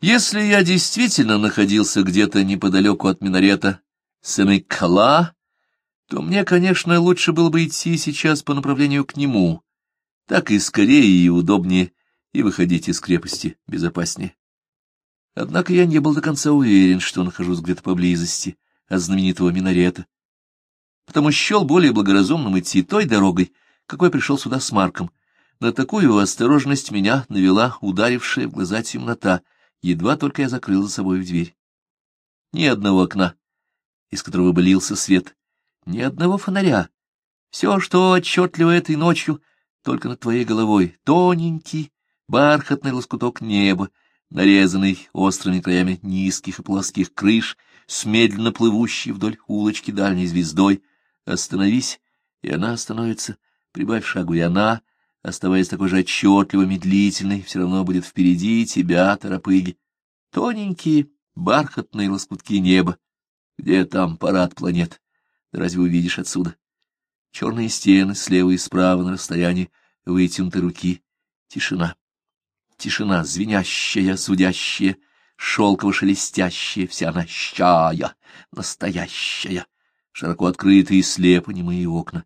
Если я действительно находился где-то неподалеку от минарета Сенекала, то мне, конечно, лучше было бы идти сейчас по направлению к нему. Так и скорее и удобнее, и выходить из крепости безопаснее. Однако я не был до конца уверен, что нахожусь где-то поблизости от знаменитого минарета, потому счел более благоразумным идти той дорогой, какой пришел сюда с Марком. На такую осторожность меня навела ударившая в глаза темнота, едва только я закрыл за собой дверь. Ни одного окна, из которого бы лился свет, ни одного фонаря. Все, что отчетливо этой ночью, только над твоей головой, тоненький, бархатный лоскуток неба, нарезанный острыми краями низких и плоских крыш, с медленно плывущей вдоль улочки дальней звездой. Остановись, и она остановится, прибавь шагу, и она, оставаясь такой же отчетливо медлительной, все равно будет впереди тебя, торопыги. Тоненькие, бархатные лоскутки неба. Где там парад планет? Разве увидишь отсюда? Черные стены слева и справа на расстоянии вытянутой руки. Тишина. Тишина звенящая, зудящая, шелково-шелестящая, вся нащая, настоящая, широко открытые слепо немые окна.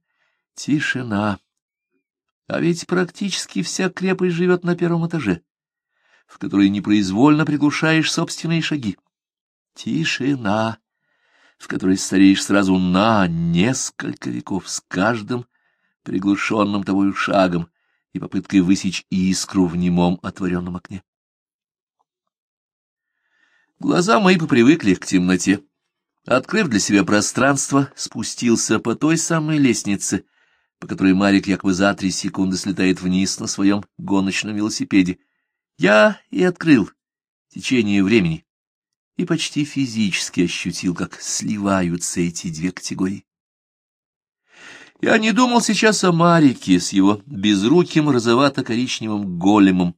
Тишина. А ведь практически вся крепость живет на первом этаже, в которой непроизвольно приглушаешь собственные шаги. Тишина в которой стареешь сразу на несколько веков с каждым приглушенным тобою шагом и попыткой высечь искру в немом отворенном окне. Глаза мои попривыкли к темноте. Открыв для себя пространство, спустился по той самой лестнице, по которой Марик якобы за три секунды слетает вниз на своем гоночном велосипеде. Я и открыл течение времени и почти физически ощутил, как сливаются эти две категории. Я не думал сейчас о Марике с его безруким розовато-коричневым големом,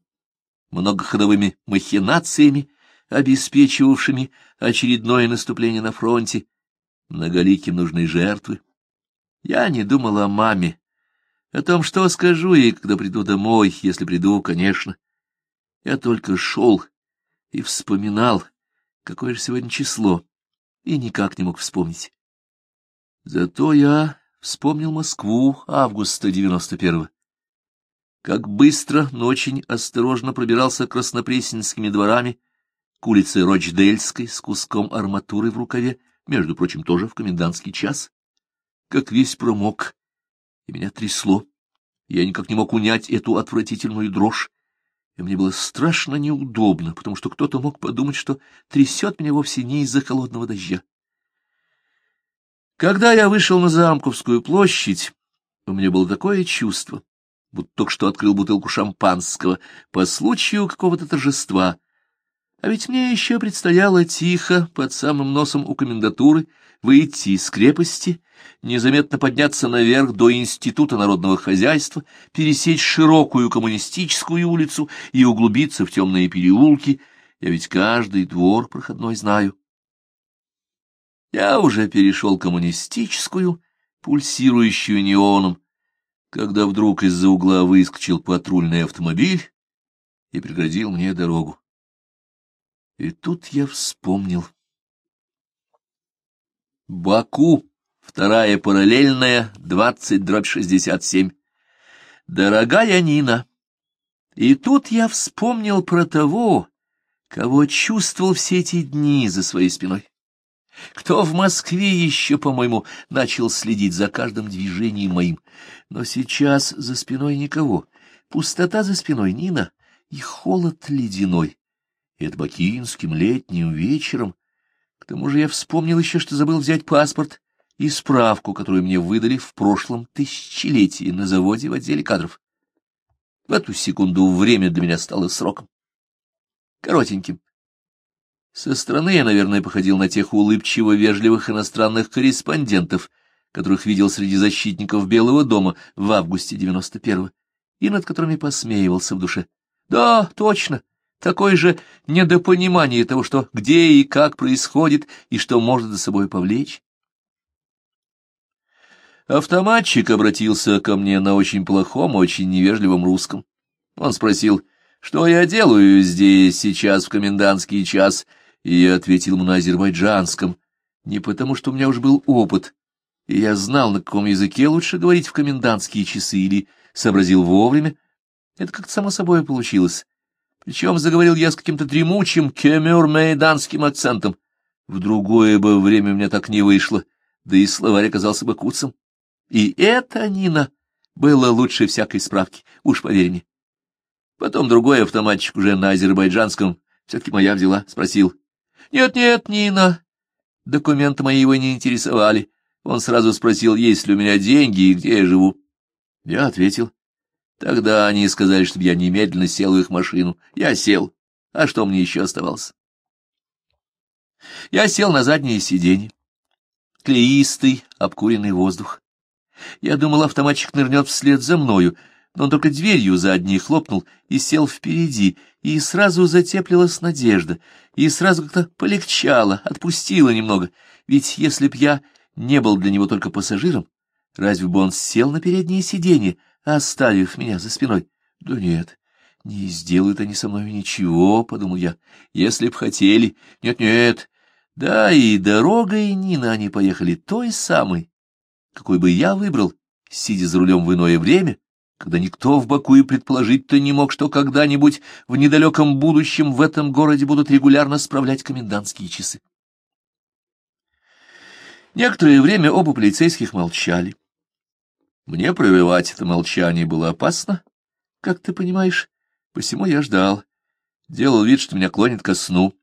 многоходовыми махинациями, обеспечивавшими очередное наступление на фронте, многоликим нужной жертвы. Я не думал о маме, о том, что скажу ей, когда приду домой, если приду, конечно. Я только шел и вспоминал, какое же сегодня число, и никак не мог вспомнить. Зато я вспомнил Москву августа девяносто первого. Как быстро, но очень осторожно пробирался краснопресненскими дворами к улице Рочдельской с куском арматуры в рукаве, между прочим, тоже в комендантский час. Как весь промок, и меня трясло. Я никак не мог унять эту отвратительную дрожь, и мне было страшно неудобно, потому что кто-то мог подумать, что трясет меня вовсе не из-за холодного дождя. Когда я вышел на Замковскую площадь, у меня было такое чувство, будто только что открыл бутылку шампанского по случаю какого-то торжества. А ведь мне еще предстояло тихо, под самым носом у комендатуры, выйти из крепости, незаметно подняться наверх до Института народного хозяйства, пересечь широкую коммунистическую улицу и углубиться в темные переулки. Я ведь каждый двор проходной знаю. Я уже перешел коммунистическую, пульсирующую неоном, когда вдруг из-за угла выскочил патрульный автомобиль и преградил мне дорогу. И тут я вспомнил. Баку, вторая параллельная, 20 дробь 67. Дорогая Нина, и тут я вспомнил про того, кого чувствовал все эти дни за своей спиной. Кто в Москве еще, по-моему, начал следить за каждым движением моим. Но сейчас за спиной никого. Пустота за спиной Нина и холод ледяной. И это бакинским летним вечером к тому же я вспомнил еще, что забыл взять паспорт и справку, которую мне выдали в прошлом тысячелетии на заводе в отделе кадров. В эту секунду время для меня стало сроком. Коротеньким. Со стороны я, наверное, походил на тех улыбчиво-вежливых иностранных корреспондентов, которых видел среди защитников Белого дома в августе 91-го, и над которыми посмеивался в душе. Да, точно, Такое же недопонимание того, что где и как происходит, и что может за собой повлечь. Автоматчик обратился ко мне на очень плохом, очень невежливом русском. Он спросил, что я делаю здесь сейчас в комендантский час, и я ответил ему на азербайджанском, не потому что у меня уже был опыт, и я знал, на каком языке лучше говорить в комендантские часы, или сообразил вовремя. Это как-то само собой получилось. Причем заговорил я с каким-то дремучим кемер-мейданским акцентом. В другое бы время у меня так не вышло, да и словарь оказался бы куцем. И это, Нина, было лучше всякой справки, уж поверь мне. Потом другой автоматчик уже на азербайджанском, все-таки моя взяла, спросил. «Нет-нет, Нина». Документы мои его не интересовали. Он сразу спросил, есть ли у меня деньги и где я живу. Я ответил. Тогда они сказали, чтобы я немедленно сел в их машину. Я сел. А что мне еще оставалось? Я сел на заднее сиденье. Клеистый, обкуренный воздух. Я думал, автоматчик нырнет вслед за мною, но он только дверью задней хлопнул и сел впереди, и сразу затеплилась надежда, и сразу как-то полегчало, отпустило немного, ведь если б я не был для него только пассажиром, разве бы он сел на переднее сиденье, оставив меня за спиной? Да нет, не сделают они со мной ничего, — подумал я, — если б хотели. Нет-нет, да и дорогой и Нина они поехали той самой, какой бы я выбрал, сидя за рулем в иное время, когда никто в Баку и предположить-то не мог, что когда-нибудь в недалеком будущем в этом городе будут регулярно справлять комендантские часы. Некоторое время оба полицейских молчали. Мне прерывать это молчание было опасно, как ты понимаешь, посему я ждал. Делал вид, что меня клонит ко сну,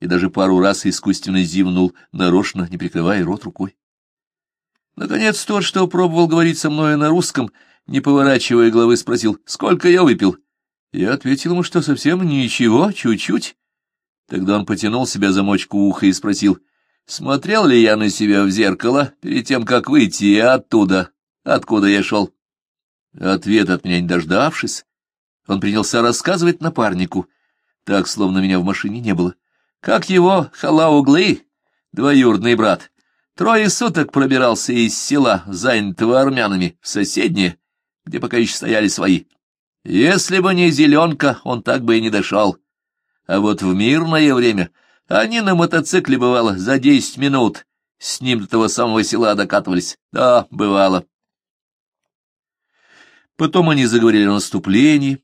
и даже пару раз искусственно зевнул, нарочно, не прикрывая рот рукой. Наконец, тот, что пробовал говорить со мной на русском, не поворачивая головы, спросил, сколько я выпил. Я ответил ему, что совсем ничего, чуть-чуть. Тогда он потянул себя замочку уха и спросил, смотрел ли я на себя в зеркало перед тем, как выйти оттуда, откуда я шел. Ответ от меня не дождавшись, он принялся рассказывать напарнику, так, словно меня в машине не было. Как его халауглы, двоюродный брат, Трое суток пробирался из села, занятого армянами, в соседнее, где пока еще стояли свои. Если бы не зеленка, он так бы и не дошел. А вот в мирное время они на мотоцикле, бывало, за десять минут с ним до того самого села докатывались. Да, бывало. Потом они заговорили о наступлении,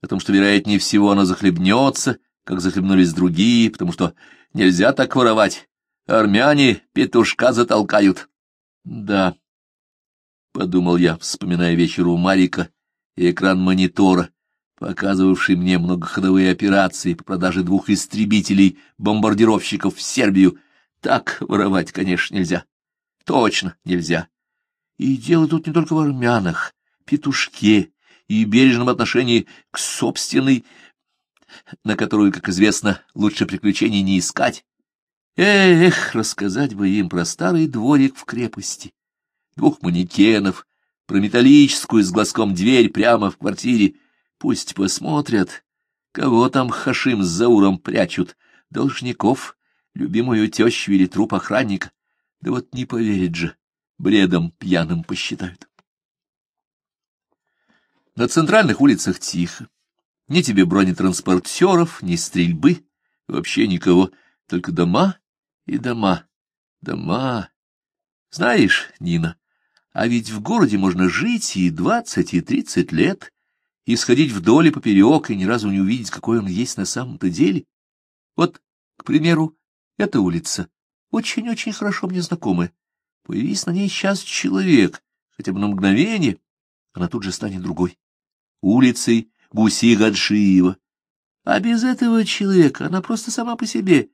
о том, что, вероятнее всего, оно захлебнется, как захлебнулись другие, потому что нельзя так воровать. Армяне петушка затолкают. Да, — подумал я, вспоминая вечер у Марика и экран монитора, показывавший мне многоходовые операции по продаже двух истребителей-бомбардировщиков в Сербию. Так воровать, конечно, нельзя. Точно нельзя. И дело тут не только в армянах, петушке и бережном отношении к собственной, на которую, как известно, лучше приключений не искать. Эх, рассказать бы им про старый дворик в крепости, двух манекенов, про металлическую с глазком дверь прямо в квартире. Пусть посмотрят, кого там Хашим с Зауром прячут, должников, любимую тещу или труп охранника. Да вот не поверит же, бредом пьяным посчитают. На центральных улицах тихо. Ни тебе бронетранспортеров, ни стрельбы, вообще никого, только дома и дома, дома. Знаешь, Нина, а ведь в городе можно жить и двадцать, и тридцать лет, и сходить вдоль и поперек, и ни разу не увидеть, какой он есть на самом-то деле. Вот, к примеру, эта улица, очень-очень хорошо мне знакомая. Появись на ней сейчас человек, хотя бы на мгновение, она тут же станет другой. Улицей Гуси Гадшиева. А без этого человека она просто сама по себе,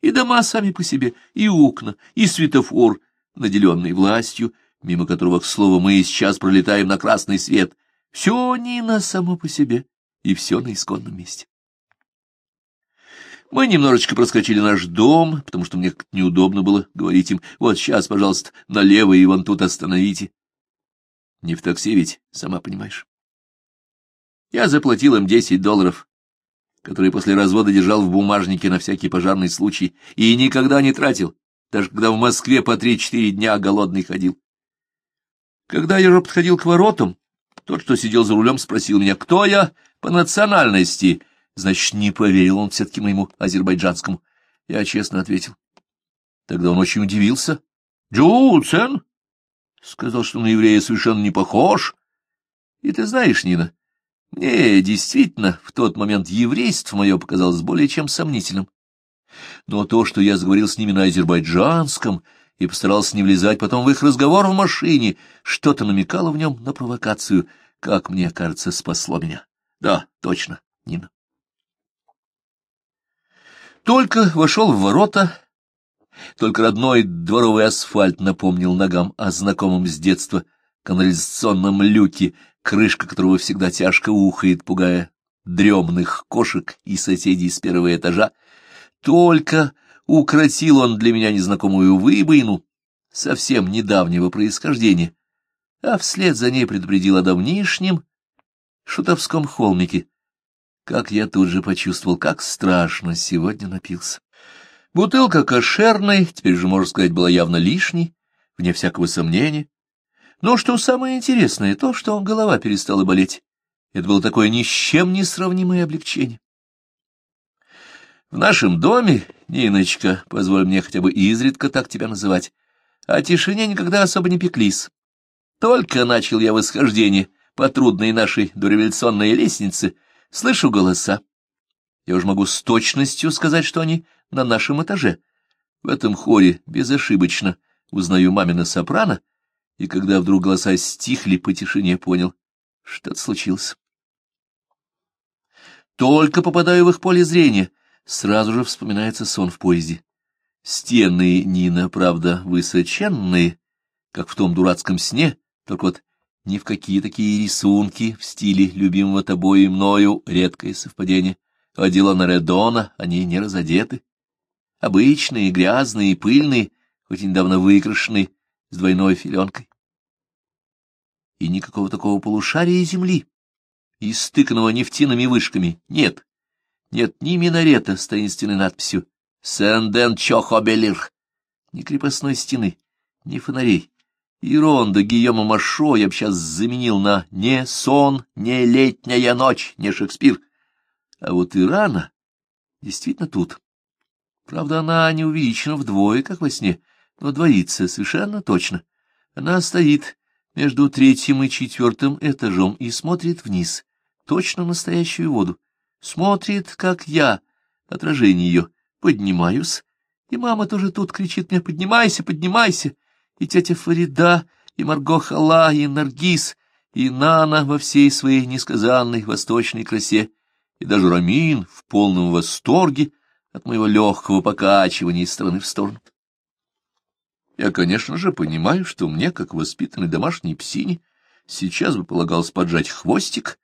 и дома сами по себе, и окна, и светофор, наделенный властью, мимо которого, к слову, мы сейчас пролетаем на красный свет. Все Нина само по себе, и все на исконном месте. Мы немножечко проскочили наш дом, потому что мне неудобно было говорить им, вот сейчас, пожалуйста, налево и вон тут остановите. Не в такси ведь, сама понимаешь. Я заплатил им десять долларов, который после развода держал в бумажнике на всякий пожарный случай и никогда не тратил, даже когда в Москве по три-четыре дня голодный ходил. Когда я уже подходил к воротам, тот, что сидел за рулем, спросил меня, кто я по национальности, Значит, не поверил он все-таки моему азербайджанскому. Я честно ответил. Тогда он очень удивился. — Джоуцен? — сказал, что на еврея совершенно не похож. И ты знаешь, Нина, мне действительно в тот момент еврейство мое показалось более чем сомнительным. Но то, что я заговорил с ними на азербайджанском и постарался не влезать потом в их разговор в машине, что-то намекало в нем на провокацию, как мне кажется, спасло меня. Да, точно, Нина. Только вошел в ворота, только родной дворовый асфальт напомнил ногам о знакомом с детства канализационном люке, крышка которого всегда тяжко ухает, пугая дремных кошек и соседей с первого этажа, только укротил он для меня незнакомую выбоину, совсем недавнего происхождения, а вслед за ней предупредил о давнишнем шутовском холмике. Как я тут же почувствовал, как страшно сегодня напился. Бутылка кошерной, теперь же, можно сказать, была явно лишней, вне всякого сомнения. Но что самое интересное, то, что голова перестала болеть. Это было такое ни с чем не сравнимое облегчение. В нашем доме, Ниночка, позволь мне хотя бы изредка так тебя называть, о тишине никогда особо не пеклись. Только начал я восхождение по трудной нашей дореволюционной лестнице, слышу голоса. Я уж могу с точностью сказать, что они на нашем этаже. В этом хоре безошибочно узнаю мамина сопрано, и когда вдруг голоса стихли по тишине, понял, что-то случилось. Только попадаю в их поле зрения, сразу же вспоминается сон в поезде. Стены Нина, правда, высоченные, как в том дурацком сне, только вот ни в какие такие рисунки в стиле любимого тобой и мною редкое совпадение. А дела на Редона, они не разодеты. Обычные, грязные, пыльные, хоть и недавно выкрашенные, с двойной филенкой. И никакого такого полушария земли, истыканного нефтяными вышками, нет. Нет ни минарета с таинственной надписью «Сенден Чохобелир», ни крепостной стены, ни фонарей. И ронда Гийома Машо я бы сейчас заменил на «не сон, не летняя ночь, не Шекспир». А вот Ирана действительно тут. Правда, она не увеличена вдвое, как во сне, но двоится совершенно точно. Она стоит между третьим и четвертым этажом и смотрит вниз, точно настоящую воду. Смотрит, как я, отражение ее, поднимаюсь, и мама тоже тут кричит мне «Поднимайся, поднимайся!» И тетя Фарида, и Марго Хала, и Наргиз, и Нана во всей своей несказанной восточной красе, и даже Рамин в полном восторге от моего легкого покачивания из стороны в сторону. Я, конечно же, понимаю, что мне, как воспитанной домашней псине, сейчас бы полагалось поджать хвостик,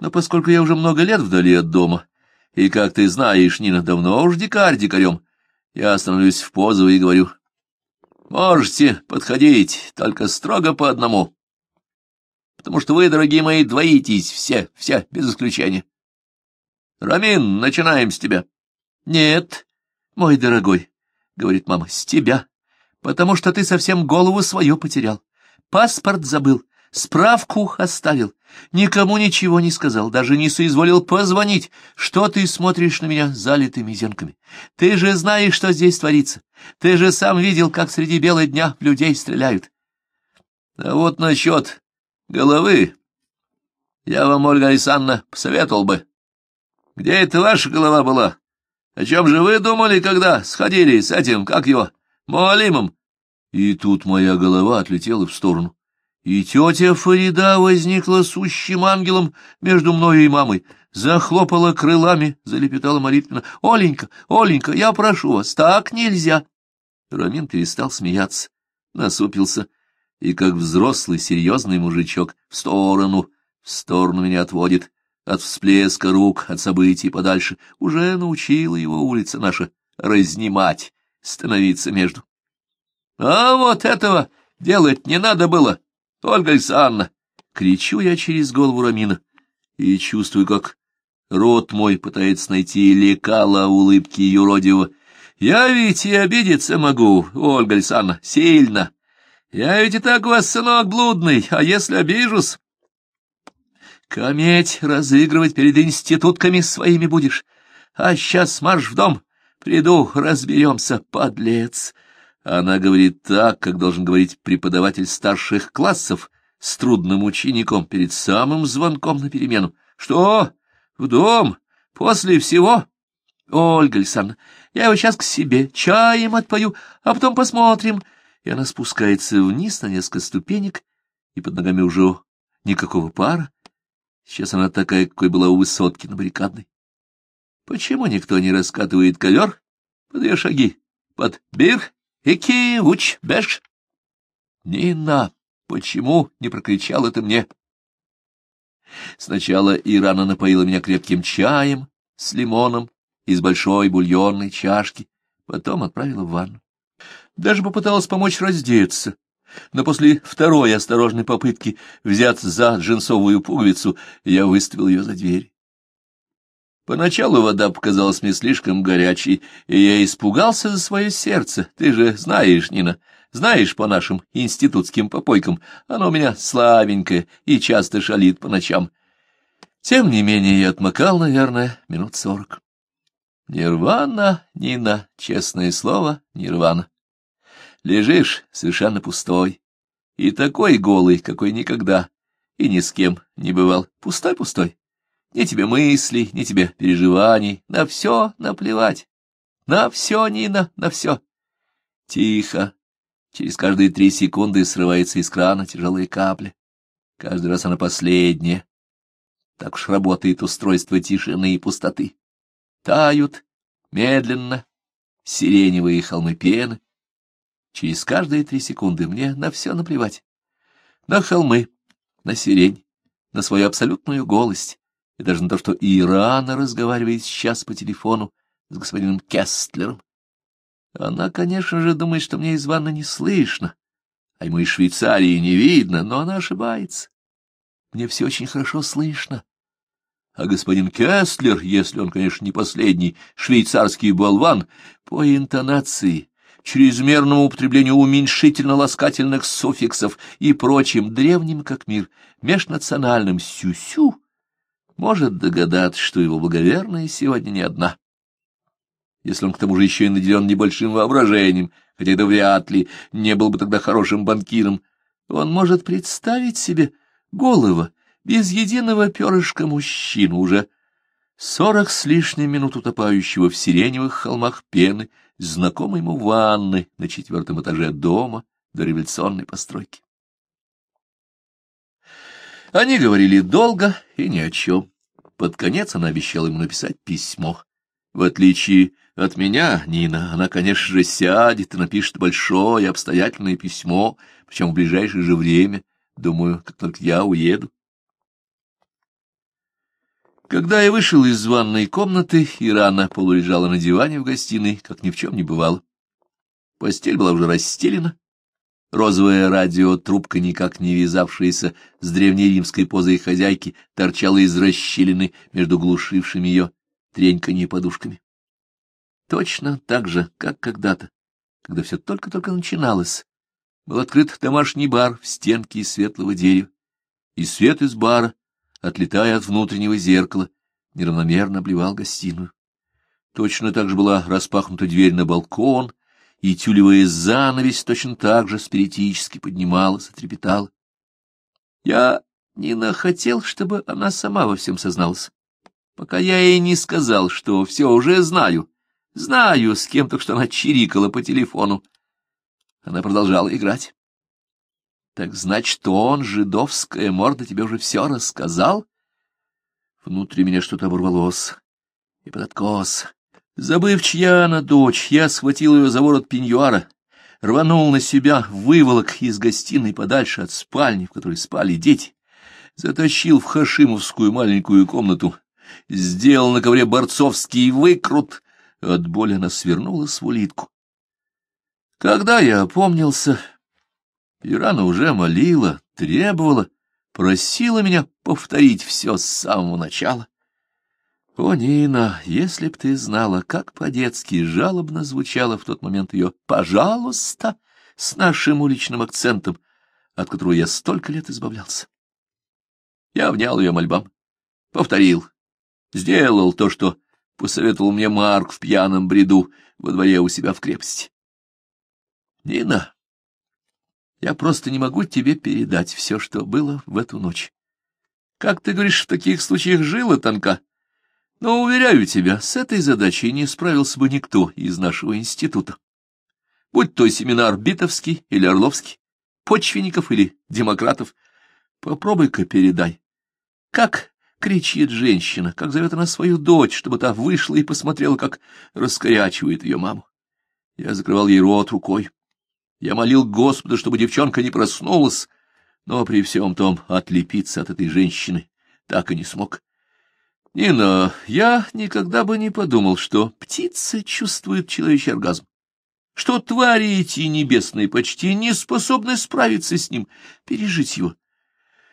но поскольку я уже много лет вдали от дома, и, как ты знаешь, Нина, давно уж дикарь дикарем, я становлюсь в позу и говорю, можете подходить, только строго по одному, потому что вы, дорогие мои, двоитесь, все, все, без исключения. Рамин, начинаем с тебя. Нет, мой дорогой, — говорит мама, — с тебя, потому что ты совсем голову свою потерял, паспорт забыл, Справку оставил, никому ничего не сказал, даже не соизволил позвонить. Что ты смотришь на меня залитыми зенками? Ты же знаешь, что здесь творится. Ты же сам видел, как среди бела дня людей стреляют. А вот насчет головы я вам, Ольга Александровна, посоветовал бы. Где эта ваша голова была? О чем же вы думали, когда сходили с этим, как его, Муалимом? И тут моя голова отлетела в сторону. И тетя Фарида возникла сущим ангелом между мною и мамой, захлопала крылами, залепетала молитвенно. — Оленька, Оленька, я прошу вас, так нельзя! Рамин перестал смеяться, насупился и, как взрослый серьезный мужичок, в сторону, в сторону меня отводит, от всплеска рук, от событий подальше. Уже научила его улица наша разнимать, становиться между. — А вот этого делать не надо было! — Ольга Александровна! Кричу я через голову Рамина и чувствую, как рот мой пытается найти лекала улыбки юродивого. Я ведь и обидеться могу, Ольга Александровна, сильно. Я ведь и так у вас, сынок, блудный, а если обижусь... Кометь разыгрывать перед институтками своими будешь. А сейчас марш в дом. Приду, разберемся, подлец. Она говорит так, как должен говорить преподаватель старших классов с трудным учеником перед самым звонком на перемену. Что? В дом? После всего? Ольга Александровна, я его сейчас к себе чаем отпою, а потом посмотрим. И она спускается вниз на несколько ступенек, и под ногами уже никакого пара. Сейчас она такая, какой была у высотки на баррикадной. Почему никто не раскатывает ковер под ее шаги? Под бир, ики, уч, беш. Нина, почему не прокричал это мне? Сначала Ирана напоила меня крепким чаем с лимоном из большой бульонной чашки, потом отправила в ванну. Даже попыталась помочь раздеться, но после второй осторожной попытки взяться за джинсовую пуговицу я выставил ее за дверь. Поначалу вода показалась мне слишком горячей, и я испугался за свое сердце. Ты же знаешь, Нина, знаешь по нашим институтским попойкам, оно у меня слабенькое и часто шалит по ночам. Тем не менее я отмокал, наверное, минут сорок. Нирвана, Нина, честное слово, нирвана. Лежишь совершенно пустой, и такой голый, какой никогда, и ни с кем не бывал, пустой-пустой. Ни тебе мыслей, ни тебе переживаний, на все наплевать. На все, Нина, на все. Тихо. Через каждые три секунды срывается из крана тяжелая капля. Каждый раз она последняя. Так уж работает устройство тишины и пустоты. Тают, медленно, сиреневые холмы пены. Через каждые три секунды мне на все наплевать. На холмы, на сирень, на свою абсолютную голость, и даже на то, что Ирана разговаривает сейчас по телефону с господином Кестлером. Она, конечно же, думает, что мне из ванны не слышно, а ему из Швейцарии не видно, но она ошибается. Мне все очень хорошо слышно. А господин Кестлер, если он, конечно, не последний швейцарский болван, по интонации, чрезмерному употреблению уменьшительно-ласкательных суффиксов и прочим древним, как мир, межнациональным сю-сю, может догадаться, что его благоверная сегодня не одна. Если он к тому же еще и наделен небольшим воображением, хотя это вряд ли, не был бы тогда хорошим банкиром, он может представить себе голого, без единого перышка мужчину, уже сорок с лишним минут утопающего в сиреневых холмах пены, знакомой ему ванны на четвертом этаже дома до революционной постройки. Они говорили долго и ни о чем. Под конец она обещала ему написать письмо. В отличие от меня, Нина, она, конечно же, сядет и напишет большое обстоятельное письмо, причем в ближайшее же время, думаю, как только я уеду. Когда я вышел из ванной комнаты, Ирана полулежала на диване в гостиной, как ни в чем не бывало. Постель была уже расстелена, Розовая радиотрубка, никак не вязавшаяся с древнеримской позой хозяйки, торчала из расщелины между глушившими ее треньканье подушками. Точно так же, как когда-то, когда все только-только начиналось, был открыт домашний бар в стенке из светлого дерева, и свет из бара, отлетая от внутреннего зеркала, неравномерно обливал гостиную. Точно так же была распахнута дверь на балкон, и тюлевая занавесь точно так же спиритически поднималась и трепетала. Я не нахотел, чтобы она сама во всем созналась, пока я ей не сказал, что все уже знаю, знаю, с кем только что она чирикала по телефону. Она продолжала играть. Так значит, он, жидовская морда, тебе уже все рассказал? Внутри меня что-то оборвалось, и под откос, Забыв, чья она дочь, я схватил ее за ворот пеньюара, рванул на себя, выволок из гостиной подальше от спальни, в которой спали дети, затащил в хашимовскую маленькую комнату, сделал на ковре борцовский выкрут, от боли она свернулась в улитку. Когда я опомнился, Ирана уже молила, требовала, просила меня повторить все с самого начала. О, Нина, если б ты знала, как по-детски жалобно звучало в тот момент ее «пожалуйста» с нашим уличным акцентом, от которого я столько лет избавлялся. Я внял ее мольбам. Повторил. Сделал то, что посоветовал мне Марк в пьяном бреду во дворе у себя в крепости. Нина, я просто не могу тебе передать все, что было в эту ночь. Как ты говоришь, в таких случаях жила тонка? Но, уверяю тебя, с этой задачей не справился бы никто из нашего института. Будь то семинар Битовский или Орловский, почвенников или демократов, попробуй-ка передай. Как кричит женщина, как зовет она свою дочь, чтобы та вышла и посмотрела, как раскорячивает ее маму. Я закрывал ей рот рукой. Я молил Господа, чтобы девчонка не проснулась, но при всем том отлепиться от этой женщины так и не смог. Нина, я никогда бы не подумал, что птицы чувствуют человечий оргазм, что твари эти небесные почти не способны справиться с ним, пережить его.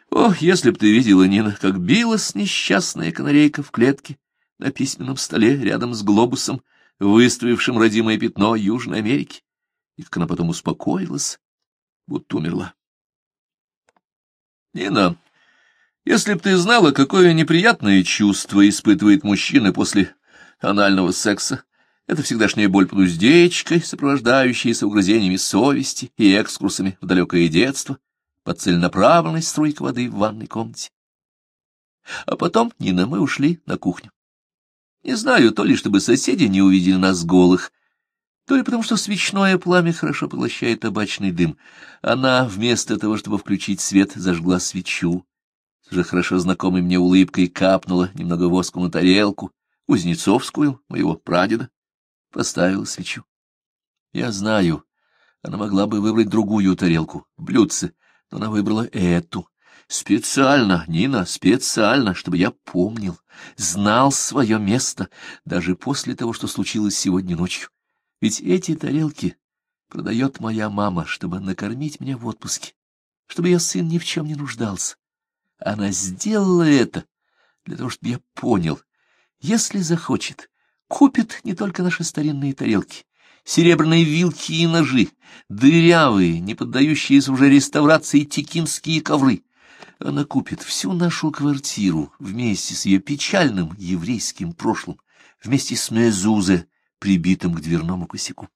Ох, если б ты видела, Нина, как билась несчастная канарейка в клетке на письменном столе рядом с глобусом, выставившим родимое пятно Южной Америки, и как она потом успокоилась, будто умерла. Нина, если б ты знала, какое неприятное чувство испытывает мужчина после анального секса, это всегдашняя боль под уздечкой, сопровождающаяся угрызениями совести и экскурсами в далекое детство, под целенаправленной струйкой воды в ванной комнате. А потом Нина мы ушли на кухню. Не знаю, то ли чтобы соседи не увидели нас голых, то ли потому, что свечное пламя хорошо поглощает табачный дым. Она, вместо того, чтобы включить свет, зажгла свечу уже хорошо знакомой мне улыбкой капнула немного воску на тарелку, Кузнецовскую, моего прадеда, поставила свечу. Я знаю, она могла бы выбрать другую тарелку, блюдце, но она выбрала эту. Специально, Нина, специально, чтобы я помнил, знал свое место, даже после того, что случилось сегодня ночью. Ведь эти тарелки продает моя мама, чтобы накормить меня в отпуске, чтобы я сын ни в чем не нуждался. Она сделала это для того, чтобы я понял, если захочет, купит не только наши старинные тарелки, серебряные вилки и ножи, дырявые, не поддающиеся уже реставрации текинские ковры. Она купит всю нашу квартиру вместе с ее печальным еврейским прошлым, вместе с Мезузе, прибитым к дверному косяку.